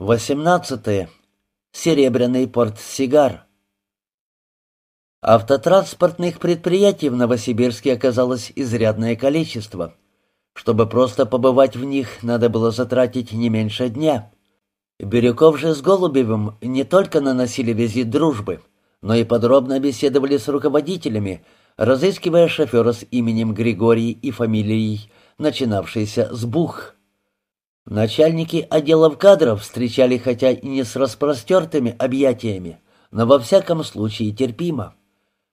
18. Серебряный портсигар. Автотранспортных предприятий в Новосибирске оказалось изрядное количество. Чтобы просто побывать в них, надо было затратить не меньше дня. Бирюков же с Голубевым не только наносили визит дружбы, но и подробно беседовали с руководителями, разыскивая шофера с именем Григорий и фамилией, начинавшейся с Бух. Начальники отделов кадров встречали хотя и не с распростертыми объятиями, но во всяком случае терпимо.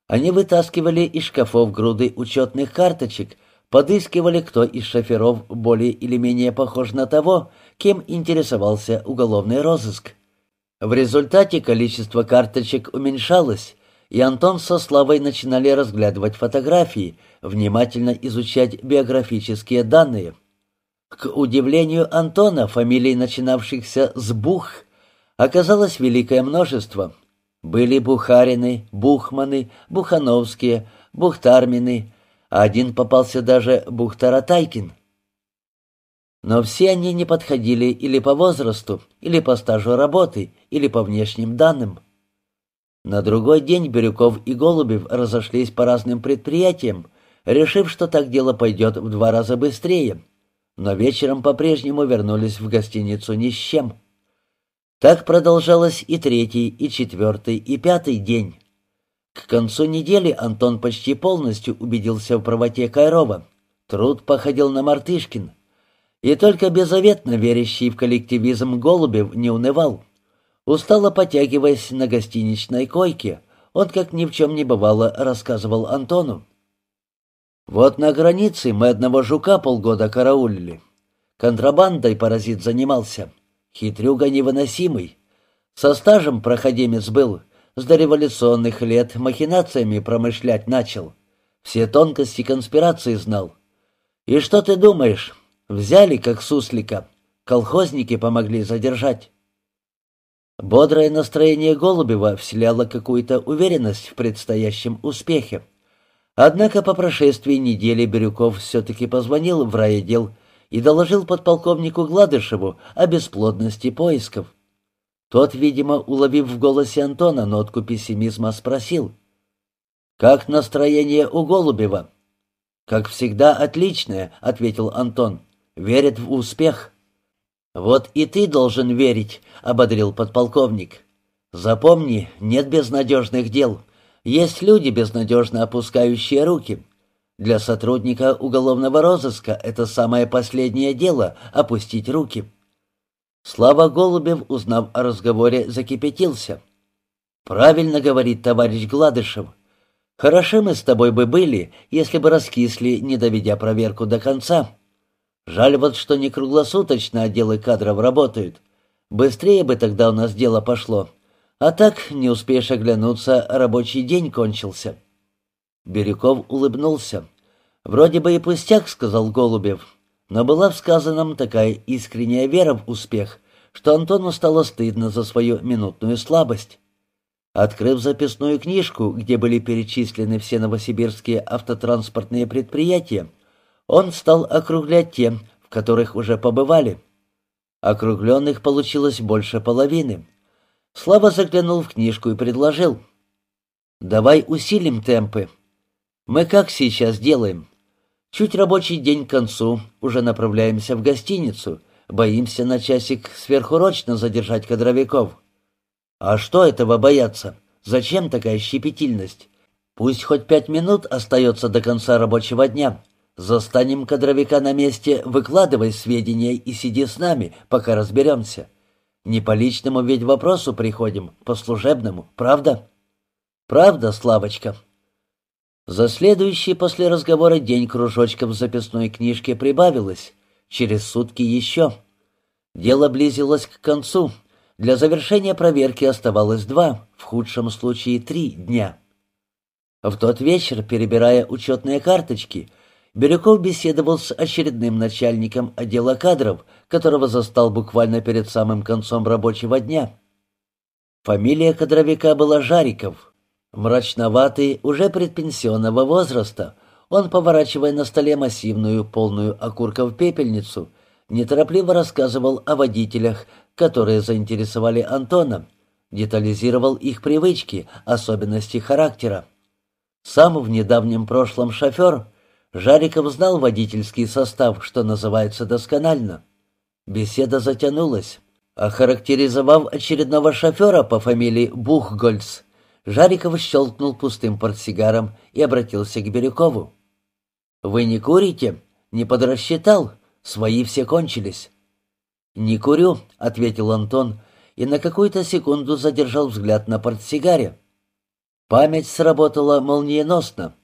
Они вытаскивали из шкафов груды учетных карточек, подыскивали, кто из шоферов более или менее похож на того, кем интересовался уголовный розыск. В результате количество карточек уменьшалось, и Антон со Славой начинали разглядывать фотографии, внимательно изучать биографические данные – к удивлению Антона, фамилий, начинавшихся с «Бух», оказалось великое множество. Были Бухарины, Бухманы, Бухановские, Бухтармины, а один попался даже Бухтаратайкин. Но все они не подходили или по возрасту, или по стажу работы, или по внешним данным. На другой день Бирюков и Голубев разошлись по разным предприятиям, решив, что так дело пойдет в два раза быстрее — но вечером по-прежнему вернулись в гостиницу ни с чем. Так продолжалось и третий, и четвертый, и пятый день. К концу недели Антон почти полностью убедился в правоте Кайрова. Труд походил на мартышкин. И только беззаветно верящий в коллективизм Голубев не унывал. Устало потягиваясь на гостиничной койке, он, как ни в чем не бывало, рассказывал Антону. Вот на границе мы одного жука полгода караулили. Контрабандой паразит занимался. Хитрюга невыносимый. Со стажем проходимец был. С дореволюционных лет махинациями промышлять начал. Все тонкости конспирации знал. И что ты думаешь? Взяли, как суслика. Колхозники помогли задержать. Бодрое настроение Голубева вселяло какую-то уверенность в предстоящем успехе. Однако по прошествии недели Бирюков все-таки позвонил в райотдел и доложил подполковнику Гладышеву о бесплодности поисков. Тот, видимо, уловив в голосе Антона нотку пессимизма, спросил. «Как настроение у Голубева?» «Как всегда, отличное», — ответил Антон. «Верит в успех». «Вот и ты должен верить», — ободрил подполковник. «Запомни, нет безнадежных дел. Есть люди, безнадежно опускающие руки. Для сотрудника уголовного розыска это самое последнее дело — опустить руки. Слава Голубев, узнав о разговоре, закипятился. «Правильно говорит товарищ Гладышев. Хороши мы с тобой бы были, если бы раскисли, не доведя проверку до конца. Жаль вот, что не круглосуточно отделы кадров работают. Быстрее бы тогда у нас дело пошло. А так, не успеешь оглянуться, рабочий день кончился. Бирюков улыбнулся. «Вроде бы и пустяк», — сказал Голубев. Но была в сказанном такая искренняя вера в успех, что Антону стало стыдно за свою минутную слабость. Открыв записную книжку, где были перечислены все новосибирские автотранспортные предприятия, он стал округлять те, в которых уже побывали. Округленных получилось больше половины. Слава заглянул в книжку и предложил. «Давай усилим темпы. Мы как сейчас делаем? Чуть рабочий день к концу, уже направляемся в гостиницу, боимся на часик сверхурочно задержать кадровиков. А что этого бояться? Зачем такая щепетильность? Пусть хоть пять минут остается до конца рабочего дня. Застанем кадровика на месте, выкладывай сведения и сиди с нами, пока разберемся». Не по личному ведь вопросу приходим, по служебному, правда? Правда, Славочка? За следующий после разговора день кружочков в записной книжке прибавилось. Через сутки еще. Дело близилось к концу. Для завершения проверки оставалось два, в худшем случае три дня. В тот вечер, перебирая учетные карточки, Бирюков беседовал с очередным начальником отдела кадров, которого застал буквально перед самым концом рабочего дня. Фамилия кадровика была Жариков. Мрачноватый, уже предпенсионного возраста, он, поворачивая на столе массивную, полную окурков пепельницу, неторопливо рассказывал о водителях, которые заинтересовали Антона, детализировал их привычки, особенности характера. Сам в недавнем прошлом шофер, Жариков знал водительский состав, что называется, досконально. Беседа затянулась. Охарактеризовав очередного шофера по фамилии Бухгольц, Жариков щелкнул пустым портсигаром и обратился к Бирюкову. «Вы не курите? Не подрасчитал? Свои все кончились». «Не курю», — ответил Антон, и на какую-то секунду задержал взгляд на портсигаре. Память сработала молниеносно.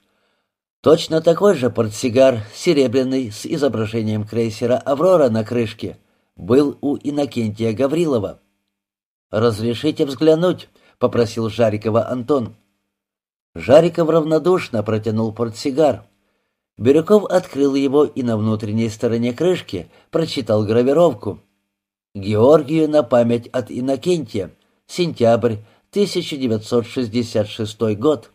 Точно такой же портсигар, серебряный, с изображением крейсера «Аврора» на крышке, был у Иннокентия Гаврилова. «Разрешите взглянуть?» — попросил Жарикова Антон. Жариков равнодушно протянул портсигар. Бирюков открыл его и на внутренней стороне крышки прочитал гравировку. «Георгию на память от Иннокентия. Сентябрь 1966 год».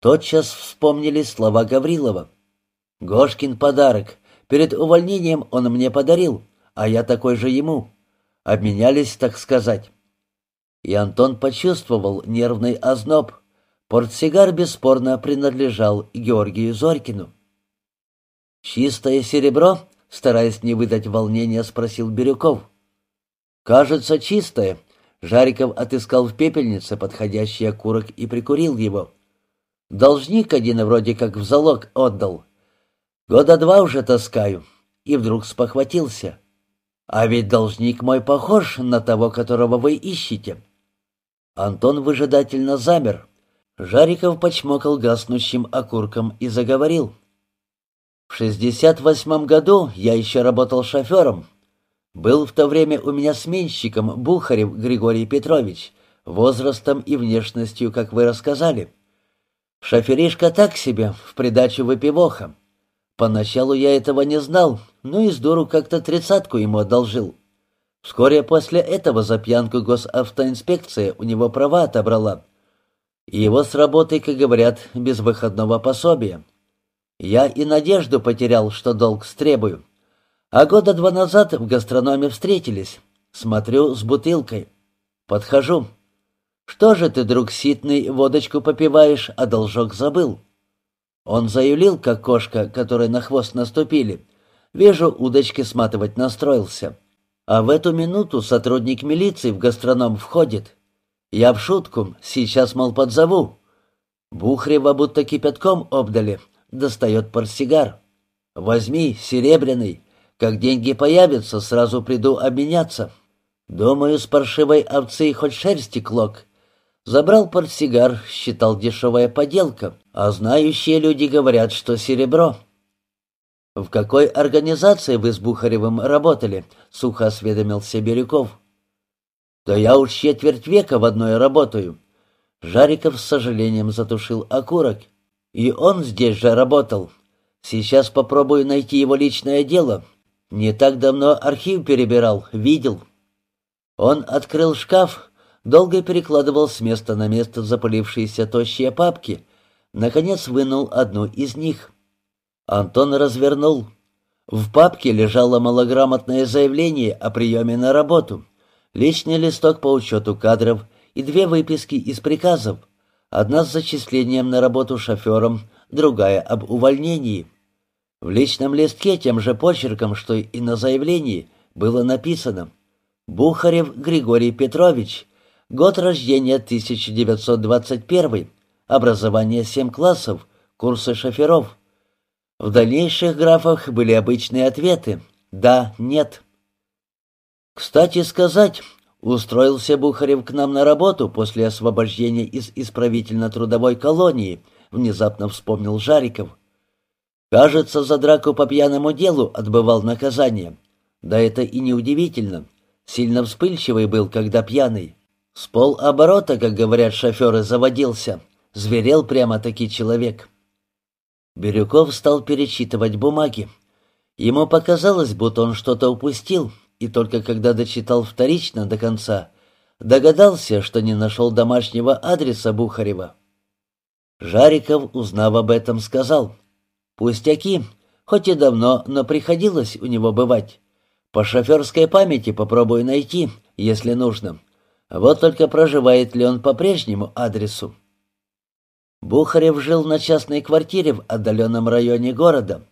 Тотчас вспомнили слова Гаврилова. «Гошкин подарок. Перед увольнением он мне подарил, а я такой же ему. Обменялись, так сказать». И Антон почувствовал нервный озноб. Портсигар бесспорно принадлежал Георгию Зорькину. «Чистое серебро?» — стараясь не выдать волнения, спросил Бирюков. «Кажется, чистое». Жариков отыскал в пепельнице подходящий окурок и прикурил его. «Должник один вроде как в залог отдал. Года два уже таскаю». И вдруг спохватился. «А ведь должник мой похож на того, которого вы ищете». Антон выжидательно замер. Жариков почмокал гаснущим окурком и заговорил. «В шестьдесят восьмом году я еще работал шофером. Был в то время у меня сменщиком Бухарев Григорий Петрович, возрастом и внешностью, как вы рассказали. Шоферишка так себе, в придачу выпивоха. Поначалу я этого не знал, но и с дуру как-то тридцатку ему одолжил. Вскоре после этого за пьянку госавтоинспекция у него права отобрала» его с работы, как говорят, без выходного пособия. Я и надежду потерял, что долг стребую. А года два назад в гастрономе встретились. Смотрю с бутылкой. Подхожу. «Что же ты, друг ситный, водочку попиваешь, а должок забыл?» Он заявил, как кошка, которой на хвост наступили. Вижу, удочки сматывать настроился. А в эту минуту сотрудник милиции в гастроном входит. Я в шутку, сейчас, мол, подзову. Бухрева будто кипятком обдали, достает портсигар. Возьми, серебряный, как деньги появятся, сразу приду обменяться. Думаю, с паршивой овцы хоть шерсти клок. Забрал портсигар, считал дешевая поделка, а знающие люди говорят, что серебро. «В какой организации вы с Бухаревым работали?» — сухо осведомился Бирюков. «Да я уж четверть века в одной работаю». Жариков с сожалением затушил окурок. «И он здесь же работал. Сейчас попробую найти его личное дело. Не так давно архив перебирал, видел». Он открыл шкаф, долго перекладывал с места на место запылившиеся тощие папки, наконец вынул одну из них. Антон развернул. В папке лежало малограмотное заявление о приеме на работу личный листок по учету кадров и две выписки из приказов, одна с зачислением на работу шофером, другая об увольнении. В личном листке тем же почерком, что и на заявлении, было написано «Бухарев Григорий Петрович, год рождения 1921, образование 7 классов, курсы шоферов». В дальнейших графах были обычные ответы «да», «нет». Кстати сказать, устроился Бухарев к нам на работу после освобождения из исправительно-трудовой колонии, внезапно вспомнил Жариков. Кажется, за драку по пьяному делу отбывал наказание. Да это и не удивительно. Сильно вспыльчивый был, когда пьяный. С полоборота, как говорят шоферы, заводился. Зверел прямо-таки человек. Бирюков стал перечитывать бумаги. Ему показалось, будто он что-то упустил, и только когда дочитал вторично до конца, догадался, что не нашел домашнего адреса Бухарева. Жариков, узнав об этом, сказал, «Пустяки, хоть и давно, но приходилось у него бывать. По шоферской памяти попробую найти, если нужно. Вот только проживает ли он по прежнему адресу. Бухарев жил на частной квартире в отдаленном районе города.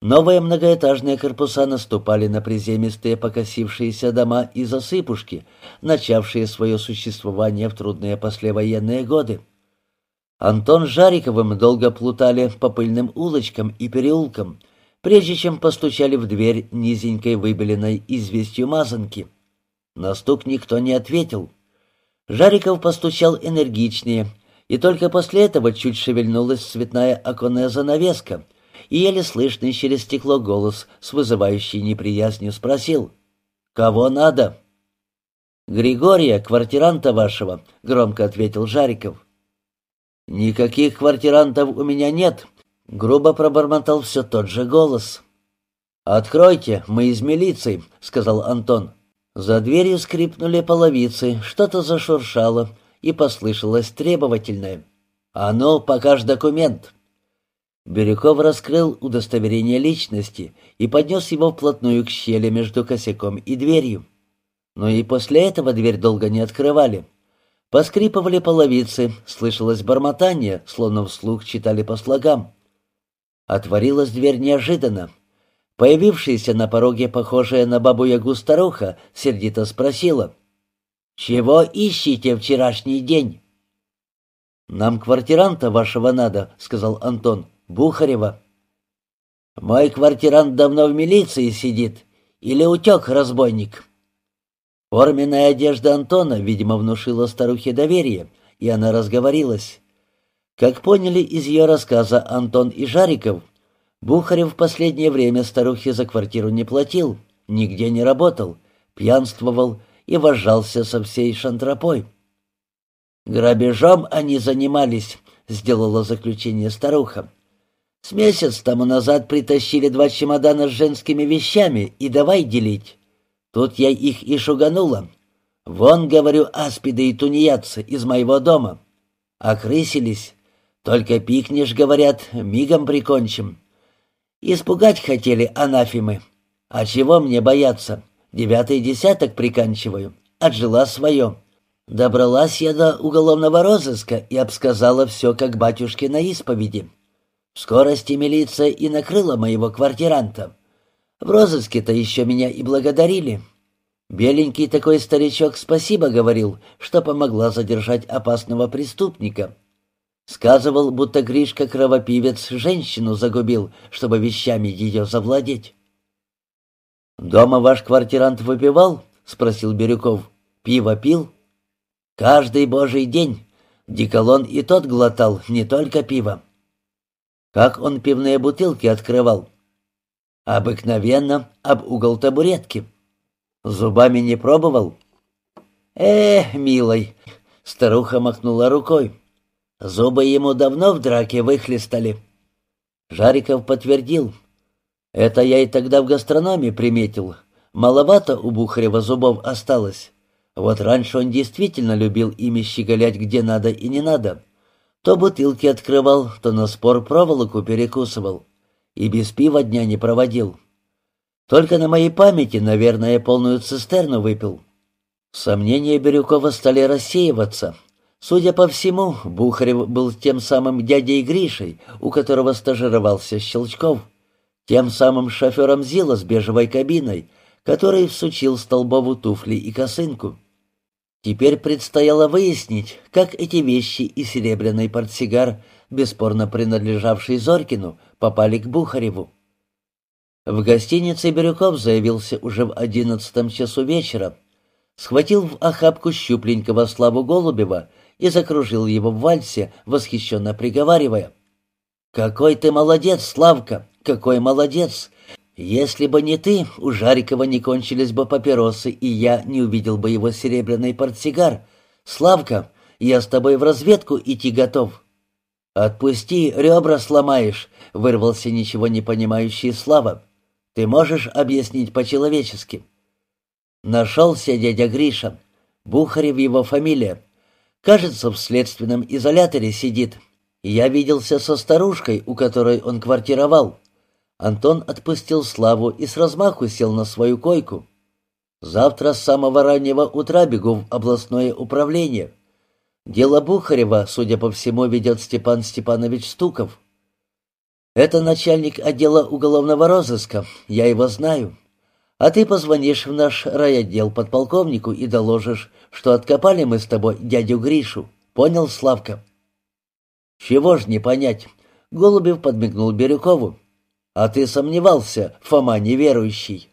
Новые многоэтажные корпуса наступали на приземистые покосившиеся дома и засыпушки, начавшие свое существование в трудные послевоенные годы. Антон с Жариковым долго плутали по пыльным улочкам и переулкам, прежде чем постучали в дверь низенькой выбеленной известью мазанки. На стук никто не ответил. Жариков постучал энергичнее, и только после этого чуть шевельнулась цветная оконная занавеска, и еле слышный через стекло голос с вызывающей неприязнью спросил «Кого надо?» «Григория, квартиранта вашего», — громко ответил Жариков. «Никаких квартирантов у меня нет», Грубо пробормотал все тот же голос. «Откройте, мы из милиции», — сказал Антон. За дверью скрипнули половицы, что-то зашуршало, и послышалось требовательное. «А ну, покажь документ!» Бирюков раскрыл удостоверение личности и поднес его вплотную к щели между косяком и дверью. Но и после этого дверь долго не открывали. Поскрипывали половицы, слышалось бормотание, словно вслух читали по слогам. Отворилась дверь неожиданно. Появившаяся на пороге, похожая на бабу-ягу старуха, сердито спросила. «Чего ищете вчерашний день?» «Нам квартиранта вашего надо», — сказал Антон. «Бухарева». «Мой квартирант давно в милиции сидит. Или утек разбойник?» Форменная одежда Антона, видимо, внушила старухе доверие, и она разговорилась. Как поняли из ее рассказа Антон и Жариков, Бухарев в последнее время старухе за квартиру не платил, нигде не работал, пьянствовал и вожался со всей шантропой. «Грабежом они занимались», — сделала заключение старуха. «С месяц тому назад притащили два чемодана с женскими вещами и давай делить. Тут я их и шуганула. Вон, говорю, аспиды и тунеядцы из моего дома. Окрысились, только пикнешь, говорят, мигом прикончим. Испугать хотели анафимы. А чего мне бояться? Девятый десяток приканчиваю. Отжила свое. Добралась я до уголовного розыска и обсказала все, как батюшке на исповеди. В скорости милиция и накрыла моего квартиранта. В розыске-то еще меня и благодарили. Беленький такой старичок спасибо говорил, что помогла задержать опасного преступника. Сказывал, будто Гришка кровопивец женщину загубил, чтобы вещами ее завладеть. «Дома ваш квартирант выпивал?» — спросил Бирюков. «Пиво пил?» «Каждый божий день. Диколон и тот глотал, не только пиво». «Как он пивные бутылки открывал?» «Обыкновенно, об угол табуретки». «Зубами не пробовал?» «Эх, милый!» — старуха махнула рукой. Зубы ему давно в драке выхлестали. Жариков подтвердил. Это я и тогда в гастрономе приметил. Маловато у Бухарева зубов осталось. Вот раньше он действительно любил ими щеголять где надо и не надо. То бутылки открывал, то на спор проволоку перекусывал. И без пива дня не проводил. Только на моей памяти, наверное, полную цистерну выпил. Сомнения Бирюкова стали рассеиваться. Судя по всему, Бухарев был тем самым дядей Гришей, у которого стажировался Щелчков, тем самым шофером Зила с бежевой кабиной, который всучил Столбову туфли и косынку. Теперь предстояло выяснить, как эти вещи и серебряный портсигар, бесспорно принадлежавший Зоркину, попали к Бухареву. В гостинице Бирюков заявился уже в одиннадцатом часу вечера, схватил в охапку щупленького Славу Голубева и закружил его в вальсе, восхищенно приговаривая. «Какой ты молодец, Славка! Какой молодец! Если бы не ты, у Жарикова не кончились бы папиросы, и я не увидел бы его серебряный портсигар. Славка, я с тобой в разведку идти готов». «Отпусти, ребра сломаешь», — вырвался ничего не понимающий Слава. «Ты можешь объяснить по-человечески?» Нашелся дядя Гриша. Бухарев его фамилия. Кажется, в следственном изоляторе сидит. Я виделся со старушкой, у которой он квартировал. Антон отпустил Славу и с размаху сел на свою койку. «Завтра с самого раннего утра бегу в областное управление. Дело Бухарева, судя по всему, ведет Степан Степанович Стуков. Это начальник отдела уголовного розыска, я его знаю. А ты позвонишь в наш райотдел подполковнику и доложишь, что откопали мы с тобой дядю Гришу. Понял, Славка?» «Чего ж не понять?» — Голубев подмигнул Бирюкову. «А ты сомневался, Фома неверующий?»